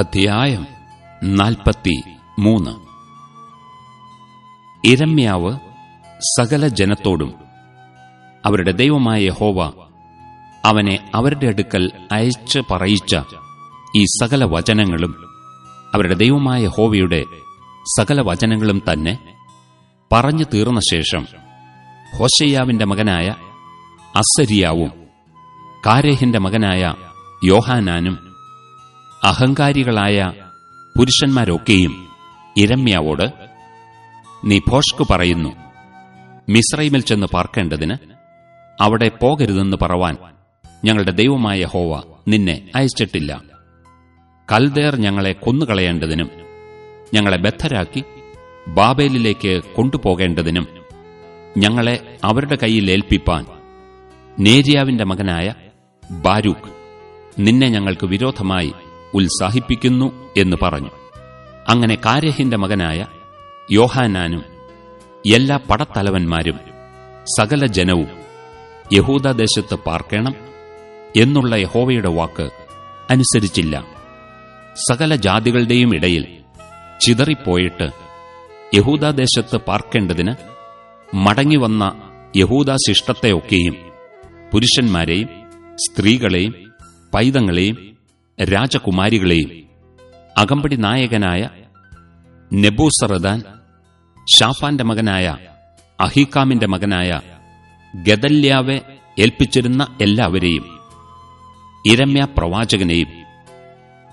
അധ്യായം നാൽപ്പത്തി മൂന്ന് ഇരമ്യാവ് സകല ജനത്തോടും അവരുടെ ദൈവമായ ഹോവ അവനെ അവരുടെ അടുക്കൽ അയച്ച് പറയിച്ച ഈ സകല വചനങ്ങളും അവരുടെ ദൈവമായ ഹോവയുടെ സകല വചനങ്ങളും തന്നെ പറഞ്ഞു തീർന്ന ശേഷം ഹോശയ്യാവിന്റെ മകനായ അസരിയാവും കാരേഹിന്റെ മകനായ യോഹാനാനും അഹങ്കാരികളായ പുരുഷന്മാരൊക്കെയും ഇരമ്യാവോട് നീ ഭോഷ്കു പറയുന്നു മിശ്രൈമിൽ ചെന്ന് പാർക്കേണ്ടതിന് അവിടെ പോകരുതെന്ന് പറവാൻ ഞങ്ങളുടെ ദൈവമായ ഹോവ നിന്നെ അയച്ചിട്ടില്ല. കൽദേർ ഞങ്ങളെ കൊന്നുകളയേണ്ടതിനും ഞങ്ങളെ ബദ്ധരാക്കി ബാബേലിലേക്ക് കൊണ്ടുപോകേണ്ടതിനും ഞങ്ങളെ അവരുടെ കയ്യിൽ ഏൽപ്പിപ്പാൻ നേരിയാവിന്റെ മകനായ ബാരൂഖ് നിന്നെ ഞങ്ങൾക്ക് വിരോധമായി ഉത്സാഹിപ്പിക്കുന്നു എന്ന് പറഞ്ഞു. അങ്ങനെ കാര്യഹിന്റെ മകനായ യോഹാനാനും എല്ലാ പടത്തലവന്മാരും സകല ജനവും യഹൂദദേശത്ത് പാർക്കണം എന്നുള്ള യഹോവയുടെ വാക്ക് അനുസരിച്ചില്ല. സകല ജാതികളുടെയും ഇടയിൽ ചിതറിപ്പോയിട്ട് യഹൂദദേശത്ത് പാർക്കേണ്ടതിന് മടങ്ങിവന്ന യഹൂദാശിഷ്ടത്തെയൊക്കെയും പുരുഷന്മാരെയും സ്ത്രീകളെയും പൈതങ്ങളെയും രാജകുമാരികളെയും അകമ്പടി നായകനായ നെബൂസറദാൻ ഷാഫാന്റെ മകനായ അഹീക്കാമിന്റെ മകനായ ഗദല്യാവെ ഏൽപ്പിച്ചിരുന്ന എല്ലാവരെയും ഇരമ്യ പ്രവാചകനെയും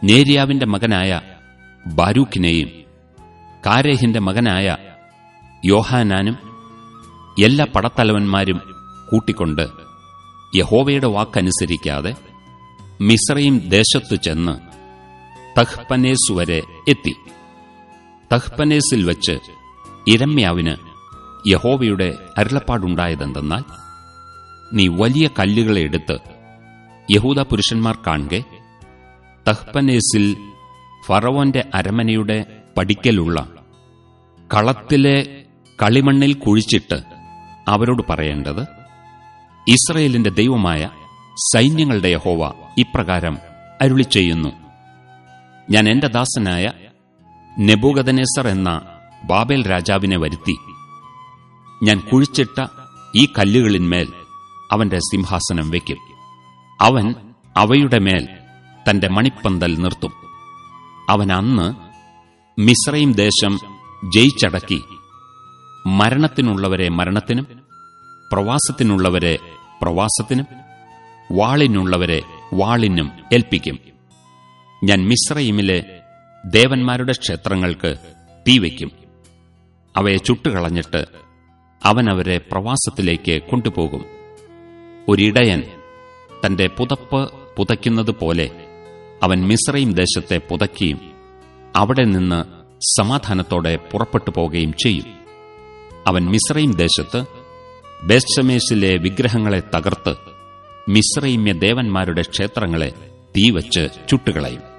നേര്യാവിന്റെ മകനായ ബാരൂഖിനെയും കാരേഹിന്റെ മകനായ യോഹാനാനും എല്ലാ പടത്തലവന്മാരും കൂട്ടിക്കൊണ്ട് യഹോവയുടെ വാക്കനുസരിക്കാതെ മിശ്രയും ദേശത്തു ചെന്ന് തഹ്പനേസ് വരെ എത്തി. തഹ്പനേസിൽ വച്ച് ഇരമ്യാവിന് യഹോവയുടെ അരുളപ്പാടുണ്ടായതെന്തെന്നാൽ നീ വലിയ കല്ലുകളെ എടുത്ത് യഹൂദ പുരുഷന്മാർ കാണുകെ തഹ്പനേസിൽ ഫറവോന്റെ അരമനയുടെ പടിക്കലുള്ള കളത്തിലെ കളിമണ്ണിൽ കുഴിച്ചിട്ട് അവരോട് പറയേണ്ടത് ഇസ്രയേലിന്റെ ദൈവമായ സൈന്യങ്ങളുടെ യഹോവ ഇപ്രകാരം അരുളി ചെയ്യുന്നു ഞാൻ എന്റെ ദാസനായ നെബൂഗദനേസർ എന്ന ബാബേൽ രാജാവിനെ വരുത്തി. ഞാൻ കുഴിച്ചിട്ട ഈ കല്ലുകളിന്മേൽ അവന്റെ സിംഹാസനം വയ്ക്കും. അവൻ അവയുടെ മേൽ തന്റെ മണിപ്പന്തൽ നിർത്തും. അവൻ അന്ന് മിശ്രയും ദേശം ജയിച്ചടക്കി മരണത്തിനുള്ളവരെ മരണത്തിനും പ്രവാസത്തിനുള്ളവരെ പ്രവാസത്തിനും വാളിനുള്ളവരെ വാളിനും ഏൽപ്പിക്കും. ഞാൻ മിശ്രയിമിലെ ദേവന്മാരുടെ ക്ഷേത്രങ്ങൾക്ക് തീവയ്ക്കും അവയെ ചുട്ടുകളഞ്ഞിട്ട് അവൻ അവരെ പ്രവാസത്തിലേക്ക് കൊണ്ടുപോകും. ഒരിടയൻ തന്റെ പുതപ്പ് പുതയ്ക്കുന്നത് പോലെ അവൻ മിശ്രയും ദേശത്തെ പുതയ്ക്കുകയും അവിടെ നിന്ന് സമാധാനത്തോടെ പുറപ്പെട്ടു പോകുകയും ചെയ്യും. അവൻ മിശ്രയും ദേശത്ത് ബേസ്റ്റമേസിലെ വിഗ്രഹങ്ങളെ തകർത്ത് മിശ്രയിമ്യ ദേവന്മാരുടെ ക്ഷേത്രങ്ങളെ തീവച്ച് ചുട്ടുകളയും.